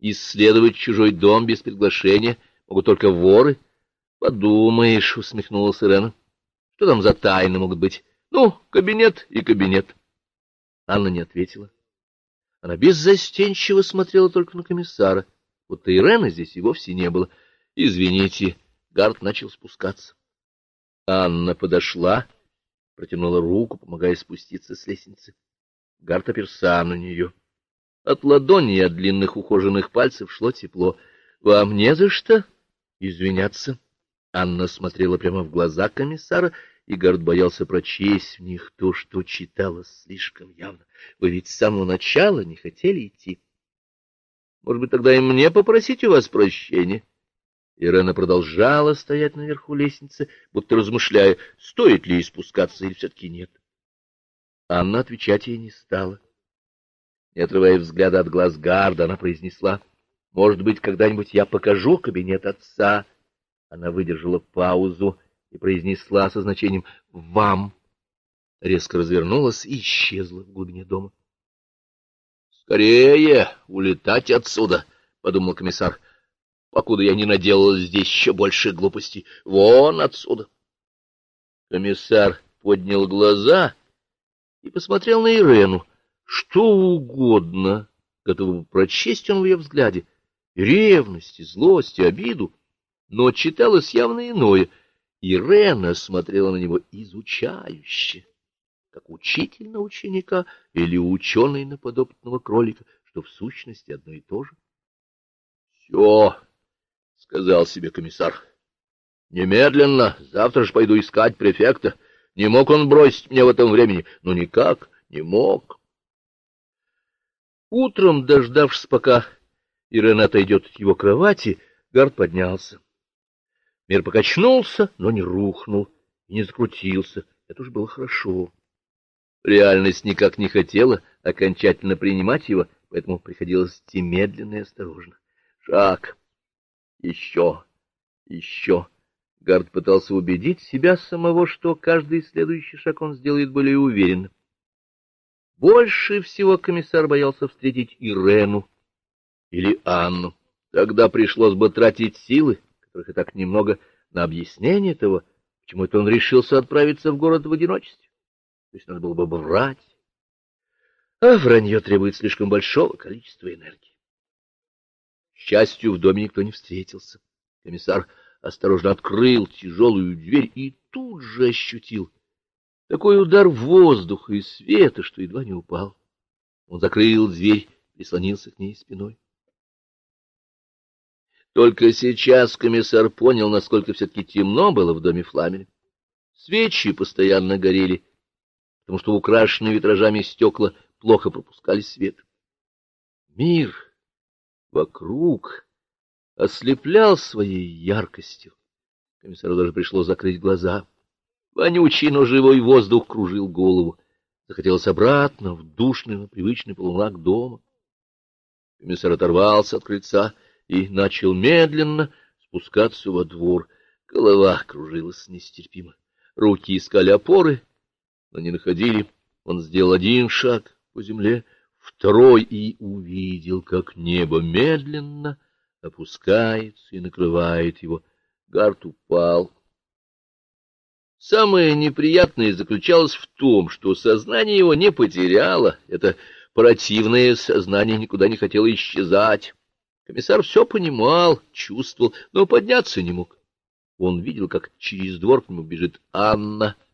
Исследовать чужой дом без приглашения могут только воры. — Подумаешь, — усмехнулась Ирена. — Что там за тайны могут быть? Ну, кабинет и кабинет. Анна не ответила. Она беззастенчиво смотрела только на комиссара. Вот и Ирена здесь и вовсе не было. — Извините, Гард начал спускаться. Анна подошла, протянула руку, помогая спуститься с лестницы. Гард оперся на нее. От ладони и от длинных ухоженных пальцев шло тепло. — Вам не за что извиняться. Анна смотрела прямо в глаза комиссара, и Гард боялся прочесть в них то, что читалось слишком явно. Вы ведь с самого начала не хотели идти. Может быть, тогда и мне попросить у вас прощения? Ирена продолжала стоять наверху лестницы, будто размышляя, стоит ли спускаться или все-таки нет. Анна отвечать ей не стала. Не отрывая взгляда от глаз Гарда, она произнесла, «Может быть, когда-нибудь я покажу кабинет отца?» Она выдержала паузу и произнесла со значением «Вам». Резко развернулась и исчезла в глубине дома. «Скорее улетать отсюда!» — подумал комиссар покуда я не наделал здесь еще больше глупостей. Вон отсюда. Комиссар поднял глаза и посмотрел на Ирену. Что угодно готов прочесть он в ее взгляде. Ревность, злость, обиду. Но читалось явно иное. Ирена смотрела на него изучающе, как учитель на ученика или ученый на подопытного кролика, что в сущности одно и то же. — Все, сказал себе комиссар. Немедленно, завтра же пойду искать префекта. Не мог он бросить меня в этом времени, но никак не мог. Утром, дождавшись, пока Ирена отойдет от его кровати, Гард поднялся. Мир покачнулся, но не рухнул не закрутился. Это уж было хорошо. Реальность никак не хотела окончательно принимать его, поэтому приходилось идти медленно и осторожно. Шаг, еще, еще. Гард пытался убедить себя самого, что каждый следующий шаг он сделает более уверенно. Больше всего комиссар боялся встретить Ирену или Анну. Тогда пришлось бы тратить силы, которых и так немного, на объяснение того, почему это он решился отправиться в город в одиночестве. То есть надо было бы врать. А вранье требует слишком большого количества энергии. К счастью, в доме никто не встретился. Комиссар осторожно открыл тяжелую дверь и тут же ощутил такой удар воздуха и света, что едва не упал. Он закрыл дверь, прислонился к ней спиной. Только сейчас комиссар понял, насколько все-таки темно было в доме Фламеля. Свечи постоянно горели, потому что украшенные витражами стекла плохо пропускали свет. Мир вокруг ослеплял своей яркостью. Комиссару даже пришлось закрыть глаза. Вонючий, но живой воздух кружил голову. Захотелось обратно в душный, привычный полумрак дома. Комиссар оторвался от крыльца и начал медленно спускаться во двор. Голова кружилась нестерпимо. Руки искали опоры, но не находили. Он сделал один шаг по земле — второй и увидел, как небо медленно опускается и накрывает его. Гарт упал. Самое неприятное заключалось в том, что сознание его не потеряло, это противное сознание никуда не хотело исчезать. Комиссар все понимал, чувствовал, но подняться не мог. Он видел, как через двор к нему бежит Анна —